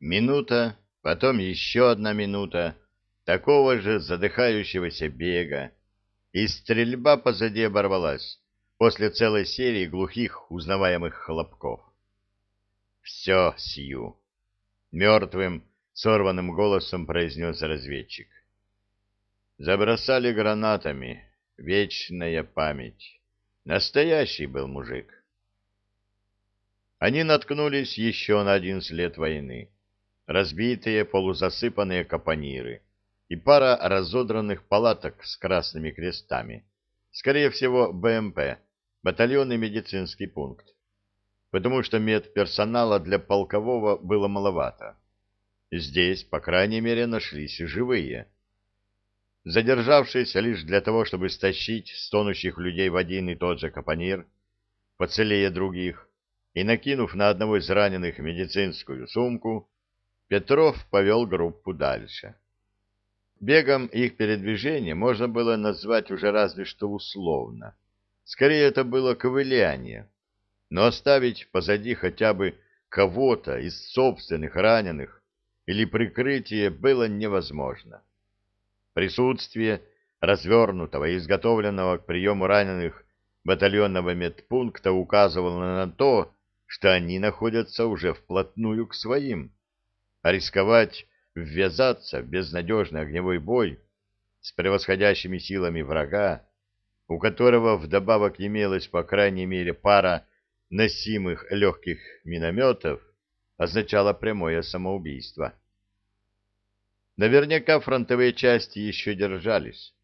Минута, потом еще одна минута такого же задыхающегося бега, и стрельба позади оборвалась после целой серии глухих узнаваемых хлопков. «Все, Сью!» — мертвым, сорванным голосом произнес разведчик. Забросали гранатами. Вечная память. Настоящий был мужик. Они наткнулись еще на один след войны. Разбитые полузасыпанные капониры и пара разодранных палаток с красными крестами. Скорее всего, БМП, батальонный медицинский пункт. Потому что медперсонала для полкового было маловато. Здесь, по крайней мере, нашлись живые. Задержавшись лишь для того, чтобы стащить стонущих людей в один и тот же капонир, поцелее других, и накинув на одного из раненых медицинскую сумку, Петров повел группу дальше. Бегом их передвижения можно было назвать уже разве что условно. Скорее, это было ковыляние. Но оставить позади хотя бы кого-то из собственных раненых или прикрытие было невозможно. Присутствие развернутого и изготовленного к приему раненых батальонного медпункта указывало на то, что они находятся уже вплотную к своим, а рисковать ввязаться в безнадежный огневой бой с превосходящими силами врага, у которого вдобавок имелась по крайней мере пара носимых легких минометов, означало прямое самоубийство. Наверняка фронтовые части еще держались,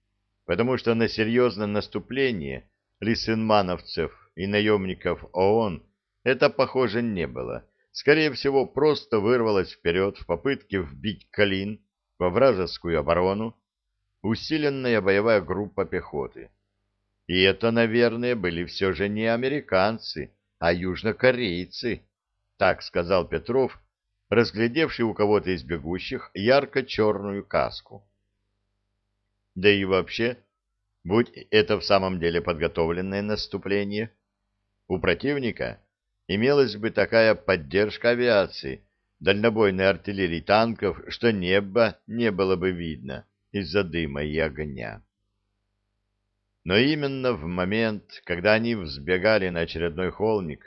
потому что на серьезное наступление лисенмановцев и наемников ООН это, похоже, не было. Скорее всего, просто вырвалось вперед в попытке вбить Калин во вражескую оборону усиленная боевая группа пехоты. И это, наверное, были все же не американцы, а южнокорейцы, так сказал Петров, разглядевший у кого-то из бегущих ярко-черную каску. Да и вообще, будь это в самом деле подготовленное наступление, у противника имелась бы такая поддержка авиации, дальнобойной артиллерии танков, что небо не было бы видно из-за дыма и огня. Но именно в момент, когда они взбегали на очередной холмик,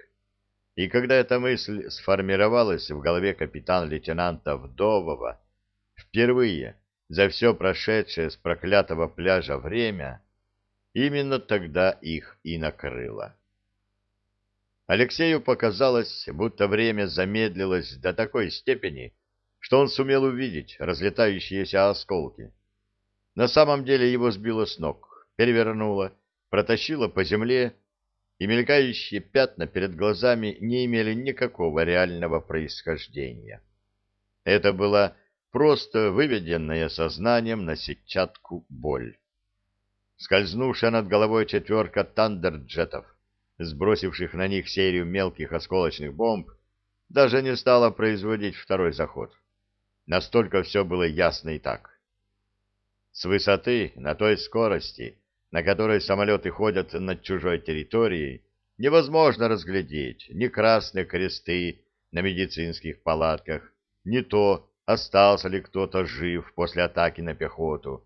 и когда эта мысль сформировалась в голове капитан-лейтенанта Вдового, впервые за все прошедшее с проклятого пляжа время, именно тогда их и накрыло. Алексею показалось, будто время замедлилось до такой степени, что он сумел увидеть разлетающиеся осколки. На самом деле его сбило с ног, перевернуло, протащило по земле и мелькающие пятна перед глазами не имели никакого реального происхождения. Это была просто выведенная сознанием на сетчатку боль. Скользнувшая над головой четверка тандерджетов, сбросивших на них серию мелких осколочных бомб, даже не стала производить второй заход. Настолько все было ясно и так. С высоты, на той скорости, на которой самолеты ходят над чужой территорией, невозможно разглядеть ни красные кресты на медицинских палатках, ни то, остался ли кто-то жив после атаки на пехоту.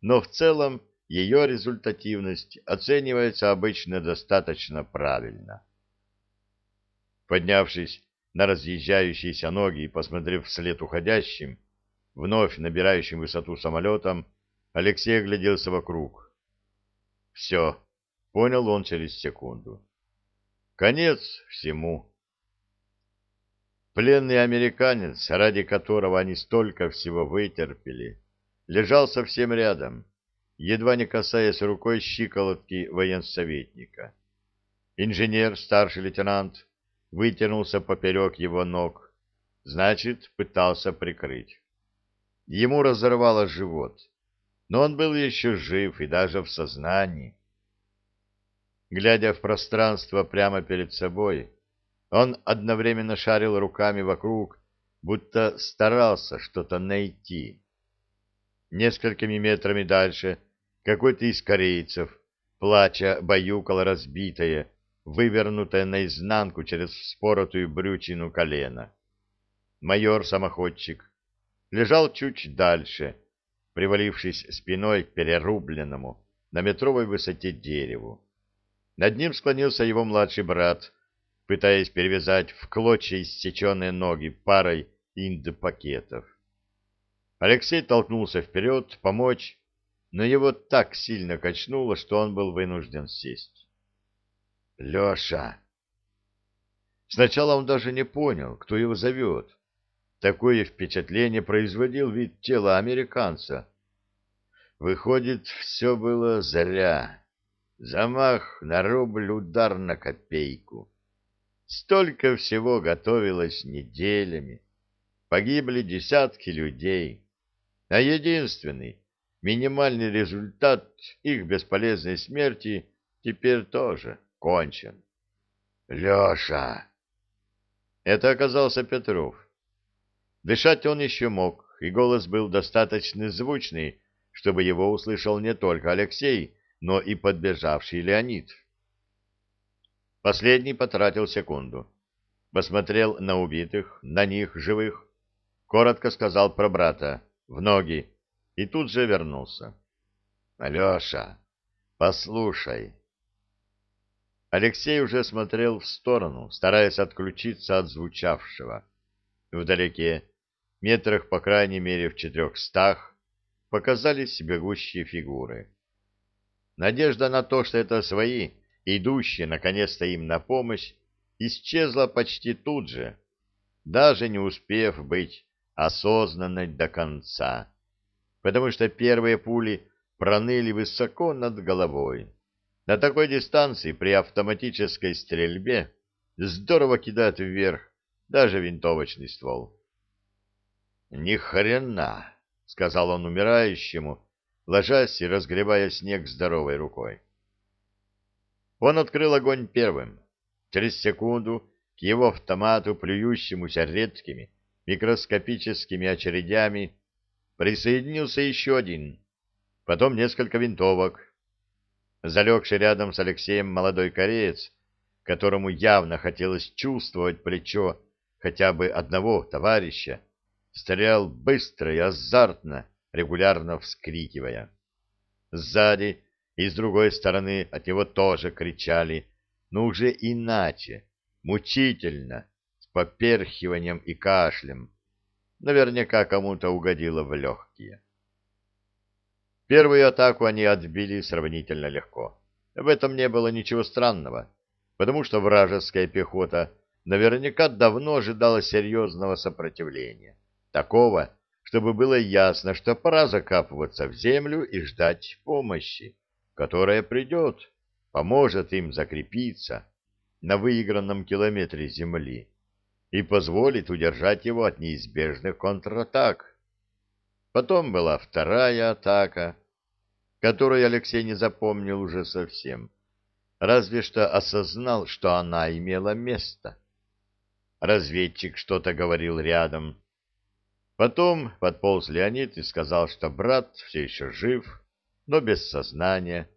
Но в целом ее результативность оценивается обычно достаточно правильно. Поднявшись на разъезжающиеся ноги и посмотрев вслед уходящим, вновь набирающим высоту самолетом, Алексей огляделся вокруг. Все, понял он через секунду. Конец всему. Пленный американец, ради которого они столько всего вытерпели, лежал совсем рядом, едва не касаясь рукой щиколотки военсоветника. Инженер, старший лейтенант, вытянулся поперек его ног, значит, пытался прикрыть. Ему разорвало живот но он был еще жив и даже в сознании. Глядя в пространство прямо перед собой, он одновременно шарил руками вокруг, будто старался что-то найти. Несколькими метрами дальше какой-то из корейцев, плача, баюкал разбитое, вывернутое наизнанку через вспоротую брючину колено. майор-самоходчик, лежал чуть дальше, привалившись спиной к перерубленному на метровой высоте дереву. Над ним склонился его младший брат, пытаясь перевязать в клочья иссеченные ноги парой инд-пакетов. Алексей толкнулся вперед, помочь, но его так сильно качнуло, что он был вынужден сесть. «Леша!» Сначала он даже не понял, кто его зовет. Такое впечатление производил вид тела американца. Выходит, все было зря. Замах на рубль, удар на копейку. Столько всего готовилось неделями. Погибли десятки людей. А единственный, минимальный результат их бесполезной смерти теперь тоже кончен. «Леша!» Это оказался Петров. Дышать он еще мог, и голос был достаточно звучный, чтобы его услышал не только Алексей, но и подбежавший Леонид. Последний потратил секунду. Посмотрел на убитых, на них, живых. Коротко сказал про брата. В ноги. И тут же вернулся. «Алеша, послушай». Алексей уже смотрел в сторону, стараясь отключиться от звучавшего. Вдалеке, метрах по крайней мере в четырехстах, показались бегущие фигуры. Надежда на то, что это свои, идущие наконец-то им на помощь, исчезла почти тут же, даже не успев быть осознанной до конца, потому что первые пули проныли высоко над головой. На такой дистанции при автоматической стрельбе здорово кидает вверх даже винтовочный ствол. «Ни хрена!» — сказал он умирающему, ложась и разгребая снег здоровой рукой. Он открыл огонь первым. Через секунду к его автомату, плюющемуся редкими микроскопическими очередями, присоединился еще один, потом несколько винтовок. Залегший рядом с Алексеем молодой кореец, которому явно хотелось чувствовать плечо хотя бы одного товарища, стрелял быстро и азартно, регулярно вскрикивая. Сзади и с другой стороны от него тоже кричали, но уже иначе, мучительно, поперхиванием и кашлем. Наверняка кому-то угодило в легкие. Первую атаку они отбили сравнительно легко. В этом не было ничего странного, потому что вражеская пехота наверняка давно ожидала серьезного сопротивления, такого, чтобы было ясно, что пора закапываться в землю и ждать помощи, которая придет, поможет им закрепиться на выигранном километре земли и позволит удержать его от неизбежных контратак. Потом была вторая атака, которую Алексей не запомнил уже совсем, разве что осознал, что она имела место. Разведчик что-то говорил рядом, Потом подполз Леонид и сказал, что брат все еще жив, но без сознания,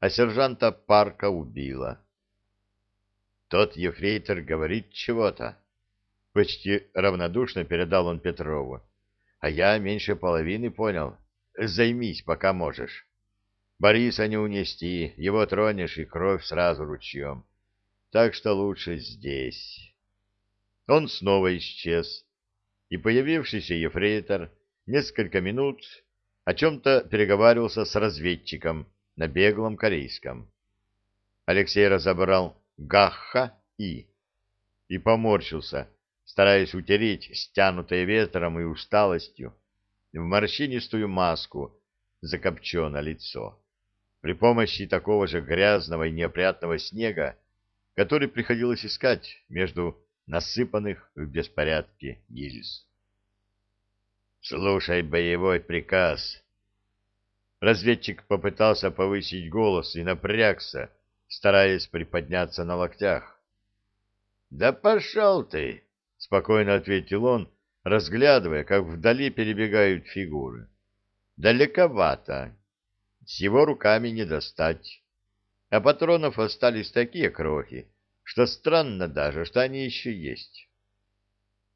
а сержанта Парка убила. Тот ефрейтор говорит чего-то. Почти равнодушно передал он Петрову. А я меньше половины понял. Займись, пока можешь. Бориса не унести, его тронешь, и кровь сразу ручьем. Так что лучше здесь. Он снова исчез и появившийся ефрейтор несколько минут о чем-то переговаривался с разведчиком на беглом корейском. Алексей разобрал «гахха» и и поморщился, стараясь утереть стянутое ветром и усталостью в морщинистую маску закопчено лицо. При помощи такого же грязного и неопрятного снега, который приходилось искать между насыпанных в беспорядке гильз. «Слушай боевой приказ!» Разведчик попытался повысить голос и напрягся, стараясь приподняться на локтях. «Да пошел ты!» — спокойно ответил он, разглядывая, как вдали перебегают фигуры. «Далековато. С его руками не достать. А патронов остались такие крохи, что странно даже, что они еще есть.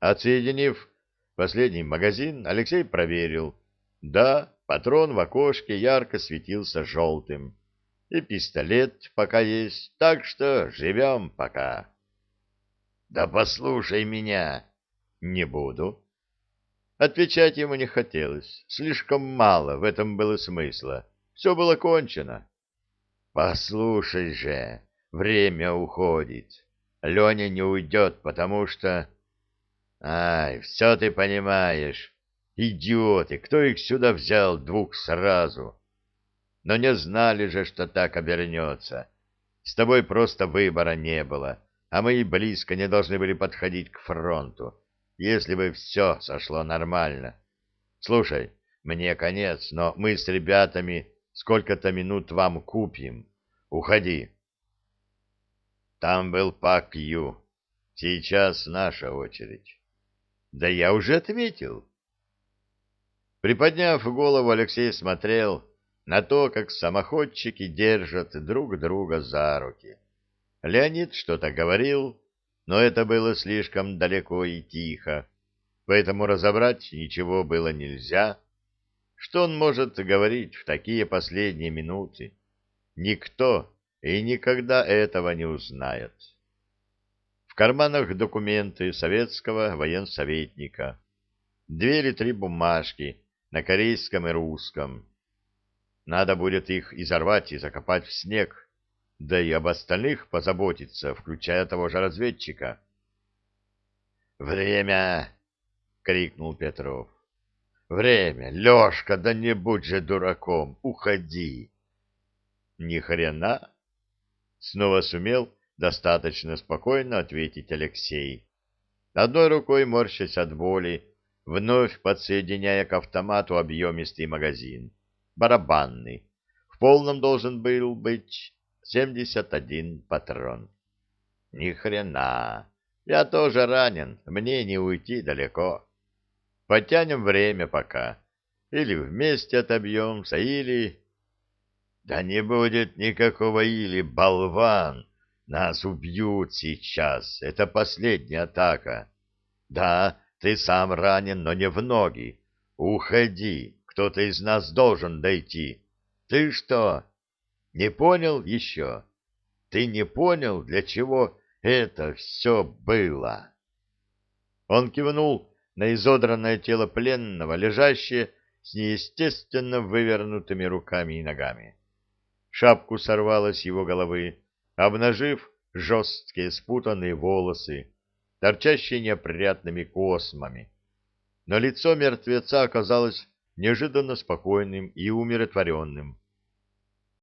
Отсоединив последний магазин Алексей проверил. Да, патрон в окошке ярко светился желтым. И пистолет пока есть, так что живем пока. Да послушай меня. Не буду. Отвечать ему не хотелось. Слишком мало в этом было смысла. Все было кончено. Послушай же, время уходит. Леня не уйдет, потому что... Ай, все ты понимаешь. Идиоты, кто их сюда взял двух сразу? Но не знали же, что так обернется. С тобой просто выбора не было, а мы и близко не должны были подходить к фронту, если бы все сошло нормально. Слушай, мне конец, но мы с ребятами сколько-то минут вам купим. Уходи. Там был Пак Ю. Сейчас наша очередь. Да я уже ответил. Приподняв голову, Алексей смотрел на то, как самоходчики держат друг друга за руки. Леонид что-то говорил, но это было слишком далеко и тихо, поэтому разобрать ничего было нельзя. Что он может говорить в такие последние минуты? Никто и никогда этого не узнает. В карманах документы советского военсоветника. Две или три бумажки на корейском и русском. Надо будет их изорвать и закопать в снег, да и об остальных позаботиться, включая того же разведчика. «Время!» — крикнул Петров. «Время! Лешка, да не будь же дураком! Уходи!» «Ни хрена!» — снова сумел достаточно спокойно ответить Алексей. Одной рукой морщась от боли, вновь подсоединяя к автомату объемистый магазин. Барабанный. В полном должен был быть семьдесят один патрон. Ни хрена. Я тоже ранен, мне не уйти далеко. Потянем время пока. Или вместе отобьемся, или... Да не будет никакого или, болван. Нас убьют сейчас. Это последняя атака. Да, ты сам ранен, но не в ноги. Уходи, кто-то из нас должен дойти. Ты что, не понял еще? Ты не понял, для чего это все было?» Он кивнул на изодранное тело пленного, лежащее с неестественно вывернутыми руками и ногами. Шапку сорвало с его головы, обнажив жесткие спутанные волосы, торчащие неопрятными космами. Но лицо мертвеца оказалось неожиданно спокойным и умиротворенным.